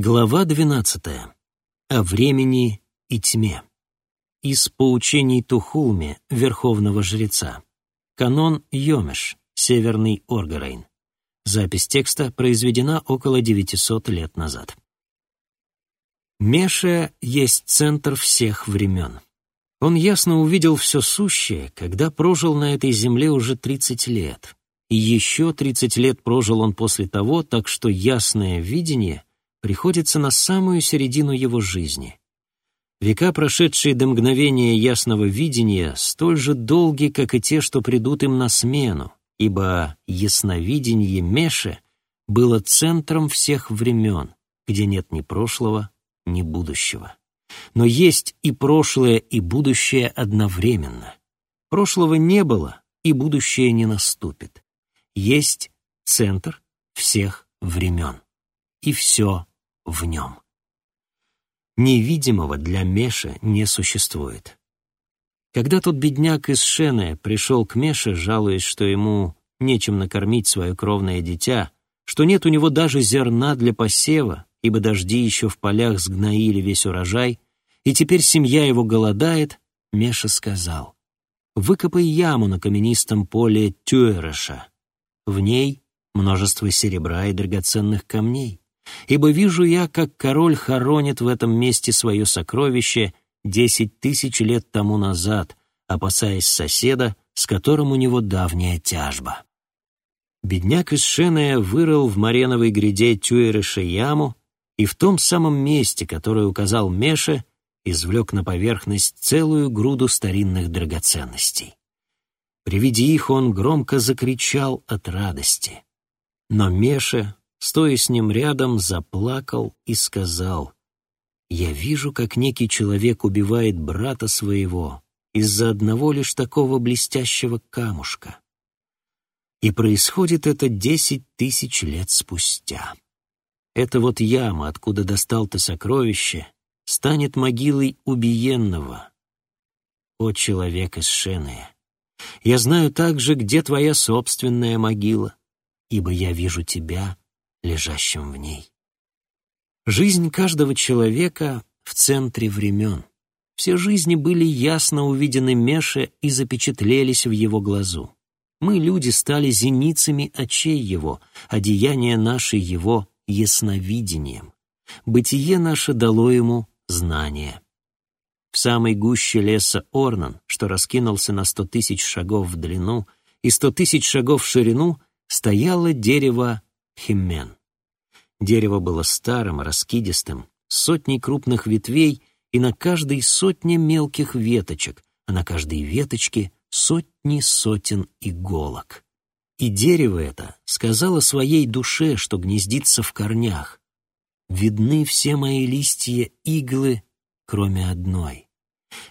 Глава 12. О времени и тьме. Из поучений Тухулме, верховного жреца. Канон Йомеш, Северный Оргарейн. Запись текста произведена около 900 лет назад. Меша есть центр всех времен. Он ясно увидел все сущее, когда прожил на этой земле уже 30 лет. И еще 30 лет прожил он после того, так что ясное видение приходится на самую середину его жизни. Века, прошедшие до мгновения ясного видения, столь же долги, как и те, что придут им на смену, ибо ясновидение Меше было центром всех времен, где нет ни прошлого, ни будущего. Но есть и прошлое, и будущее одновременно. Прошлого не было, и будущее не наступит. Есть центр всех времен. И все в нем. Невидимого для Меша не существует. Когда тот бедняк из Шене пришел к Меше, жалуясь, что ему нечем накормить свое кровное дитя, что нет у него даже зерна для посева, ибо дожди еще в полях сгноили весь урожай, и теперь семья его голодает, Меша сказал, «Выкопай яму на каменистом поле Тюэреша. В ней множество серебра и драгоценных камней ибо вижу я, как король хоронит в этом месте свое сокровище десять тысяч лет тому назад, опасаясь соседа, с которым у него давняя тяжба. Бедняк из Шеная вырыл в Мареновой гряде Тюэреша яму и в том самом месте, которое указал Меше, извлек на поверхность целую груду старинных драгоценностей. При виде их он громко закричал от радости. Но Меша, стоя с ним рядом, заплакал и сказал, «Я вижу, как некий человек убивает брата своего из-за одного лишь такого блестящего камушка. И происходит это десять тысяч лет спустя. Это вот яма, откуда достал ты сокровище, станет могилой убиенного. О, человек из Шены! Я знаю также, где твоя собственная могила, ибо я вижу тебя лежащим в ней. Жизнь каждого человека в центре времен. Все жизни были ясно увидены Меше и запечатлелись в его глазу. Мы, люди, стали зеницами очей его, а деяния наши его ясновидением. Бытие наше дало ему знание. В самой гуще леса Орнан, что раскинулся на сто тысяч шагов в длину и сто тысяч шагов в ширину, стояло дерево химмен. Дерево было старым, раскидистым, сотней крупных ветвей и на каждой сотне мелких веточек, а на каждой веточке сотни сотен иголок. И дерево это сказало своей душе, что гнездится в корнях. Видны все мои листья иглы, кроме одной.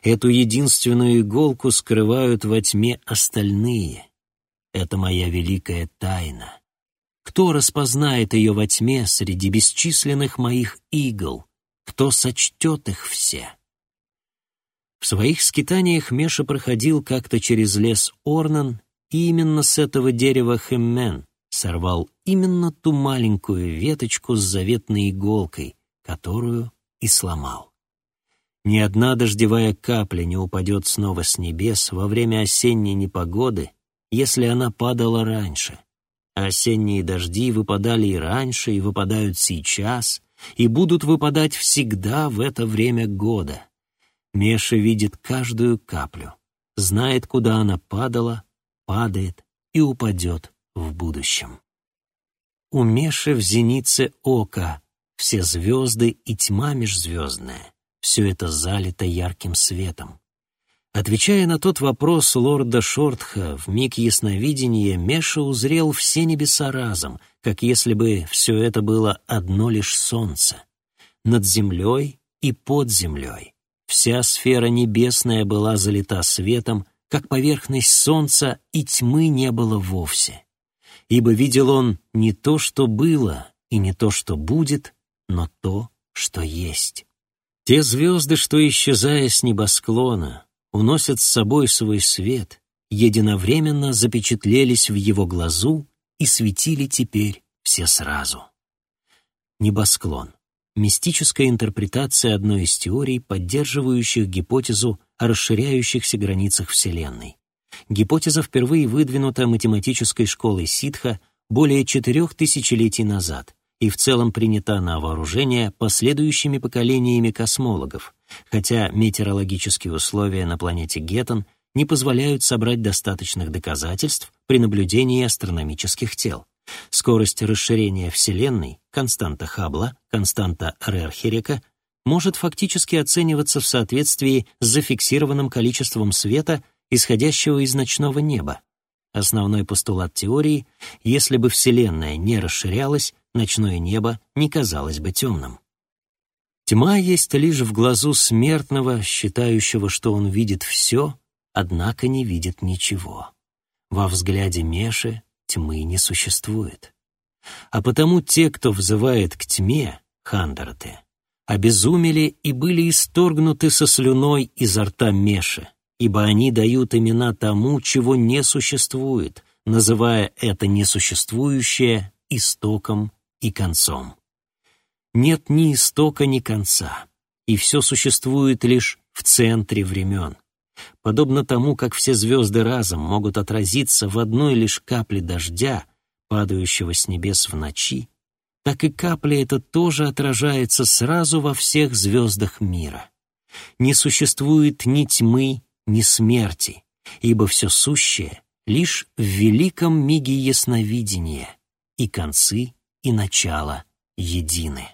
Эту единственную иголку скрывают во тьме остальные. Это моя великая тайна. Кто распознает ее во тьме среди бесчисленных моих игл? Кто сочтет их все? В своих скитаниях Меша проходил как-то через лес Орнан, и именно с этого дерева Хеммен сорвал именно ту маленькую веточку с заветной иголкой, которую и сломал. Ни одна дождевая капля не упадет снова с небес во время осенней непогоды, если она падала раньше — Осенние дожди выпадали и раньше, и выпадают сейчас, и будут выпадать всегда в это время года. Меша видит каждую каплю, знает, куда она падала, падает и упадет в будущем. У Меши в зенице ока все звезды и тьма межзвездная, все это залито ярким светом. Отвечая на тот вопрос лорда Шортха, в миг ясновидения Меша узрел все небеса разом, как если бы все это было одно лишь солнце. Над землей и под землей. Вся сфера небесная была залита светом, как поверхность солнца, и тьмы не было вовсе. Ибо видел он не то, что было, и не то, что будет, но то, что есть. Те звезды, что, исчезая с небосклона, уносят с собой свой свет, единовременно запечатлелись в его глазу и светили теперь все сразу. Небосклон. мистическая интерпретация одной из теорий, поддерживающих гипотезу о расширяющихся границах Вселенной. Гипотеза впервые выдвинута математической школой ситха более четырех тысячелетий назад и в целом принята на вооружение последующими поколениями космологов, хотя метеорологические условия на планете Геттон не позволяют собрать достаточных доказательств при наблюдении астрономических тел. Скорость расширения Вселенной, константа Хаббла, константа Рерхерека, может фактически оцениваться в соответствии с зафиксированным количеством света, исходящего из ночного неба. Основной постулат теории — если бы Вселенная не расширялась, ночное небо не казалось бы темным. Тьма есть лишь в глазу смертного, считающего, что он видит все, однако не видит ничего. Во взгляде Меши тьмы не существует. А потому те, кто взывает к тьме, хандарты, обезумели и были исторгнуты со слюной изо рта Меши, ибо они дают имена тому, чего не существует, называя это несуществующее истоком и концом. Нет ни истока, ни конца, и все существует лишь в центре времен. Подобно тому, как все звезды разом могут отразиться в одной лишь капле дождя, падающего с небес в ночи, так и капля эта тоже отражается сразу во всех звездах мира. Не существует ни тьмы, ни смерти, ибо все сущее лишь в великом миге ясновидения, и концы, и начало едины.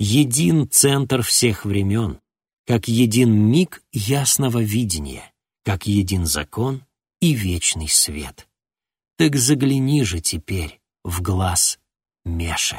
Един центр всех времен, как един миг ясного видения, как един закон и вечный свет. Так загляни же теперь в глаз Меше.